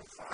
يَفْعَلُونَ